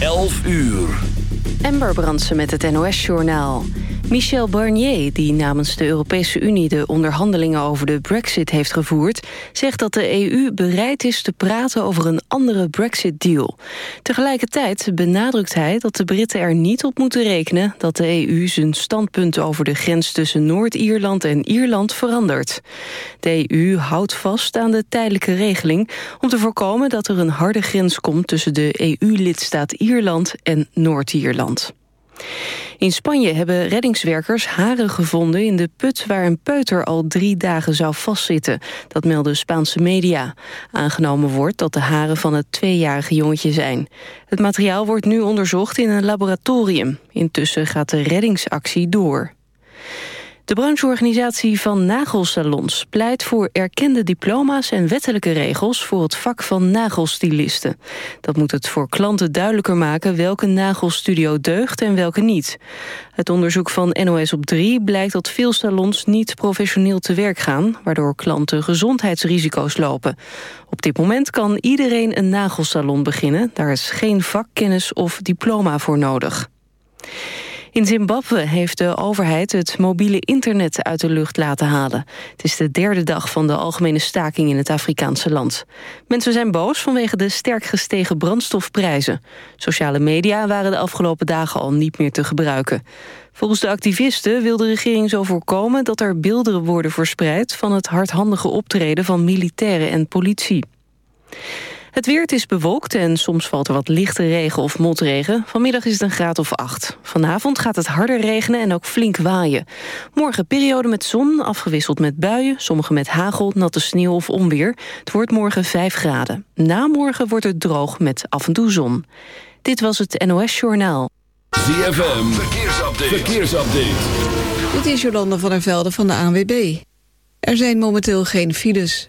11 uur. Ember Brandsen met het NOS-journaal. Michel Barnier, die namens de Europese Unie de onderhandelingen over de brexit heeft gevoerd, zegt dat de EU bereid is te praten over een andere brexit-deal. Tegelijkertijd benadrukt hij dat de Britten er niet op moeten rekenen dat de EU zijn standpunt over de grens tussen Noord-Ierland en Ierland verandert. De EU houdt vast aan de tijdelijke regeling om te voorkomen dat er een harde grens komt tussen de EU-lidstaat Ierland en Noord-Ierland. In Spanje hebben reddingswerkers haren gevonden in de put waar een peuter al drie dagen zou vastzitten. Dat melden Spaanse media. Aangenomen wordt dat de haren van het tweejarige jongetje zijn. Het materiaal wordt nu onderzocht in een laboratorium. Intussen gaat de reddingsactie door. De brancheorganisatie van nagelsalons pleit voor erkende diploma's en wettelijke regels voor het vak van nagelstilisten. Dat moet het voor klanten duidelijker maken welke nagelstudio deugt en welke niet. Het onderzoek van NOS op 3 blijkt dat veel salons niet professioneel te werk gaan, waardoor klanten gezondheidsrisico's lopen. Op dit moment kan iedereen een nagelsalon beginnen, daar is geen vakkennis of diploma voor nodig. In Zimbabwe heeft de overheid het mobiele internet uit de lucht laten halen. Het is de derde dag van de algemene staking in het Afrikaanse land. Mensen zijn boos vanwege de sterk gestegen brandstofprijzen. Sociale media waren de afgelopen dagen al niet meer te gebruiken. Volgens de activisten wil de regering zo voorkomen dat er beelden worden verspreid... van het hardhandige optreden van militairen en politie. Het weer is bewolkt en soms valt er wat lichte regen of motregen. Vanmiddag is het een graad of acht. Vanavond gaat het harder regenen en ook flink waaien. Morgen periode met zon, afgewisseld met buien... sommige met hagel, natte sneeuw of onweer. Het wordt morgen 5 graden. Na morgen wordt het droog met af en toe zon. Dit was het NOS Journaal. ZFM, verkeersupdate. verkeersupdate. Dit is Jolanda van der Velde van de ANWB. Er zijn momenteel geen files.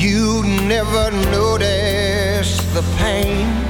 you never notice the pain.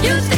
You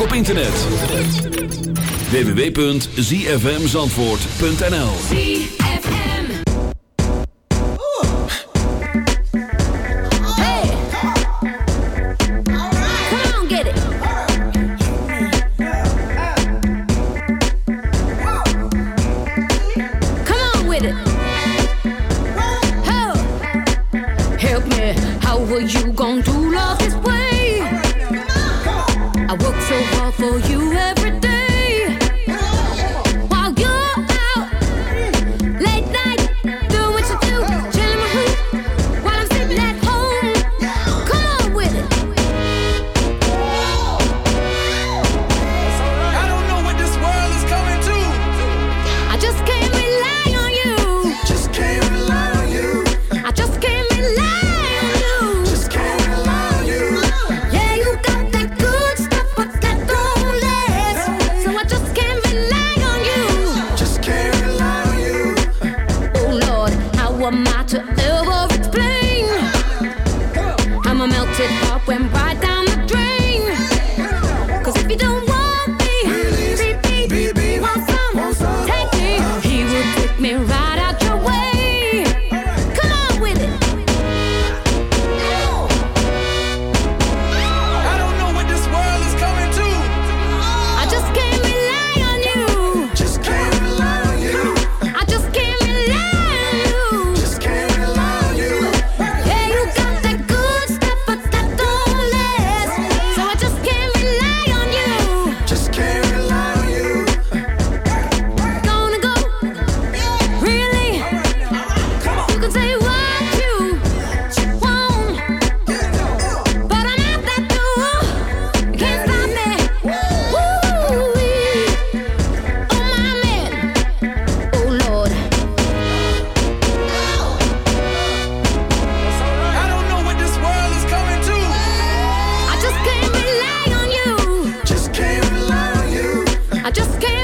Ook op internet. www.zfmzandvoort.nl. Come I just can't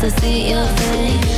to see your face.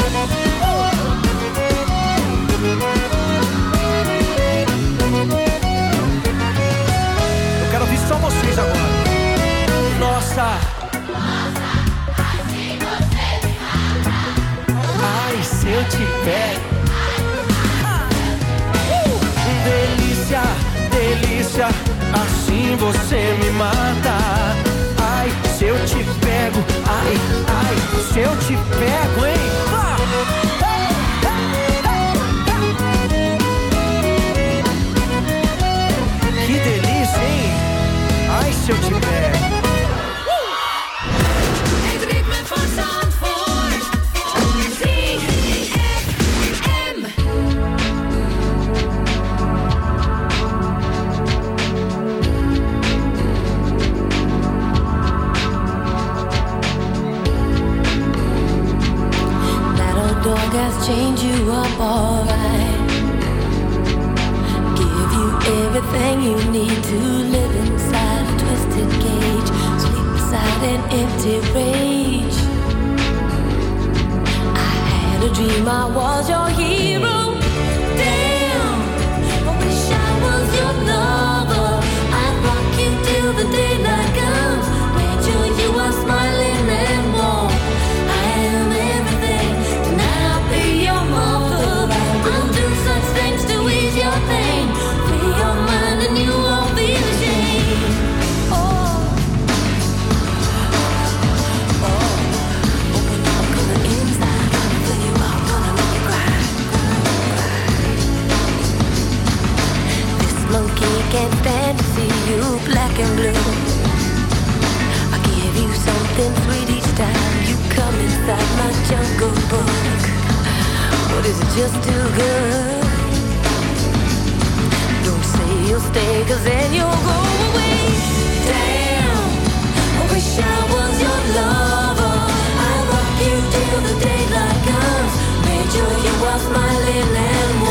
Vocês agora. Nossa. Ai, se eu te pego. Delícia, delícia, assim você me mata. Ai, se eu te pego, ai, ai, se eu te pego, hein? Que That old dog has chained you up alright. Give you everything you need to live inside a cage. Sleep beside an empty rage. I had a dream I was your hero. Time you come inside my jungle book. But is it just too good? Don't say you'll stay, cause then you'll go away. Damn, I wish I was your lover. I rock you till the daylight comes. Made sure you are smiling and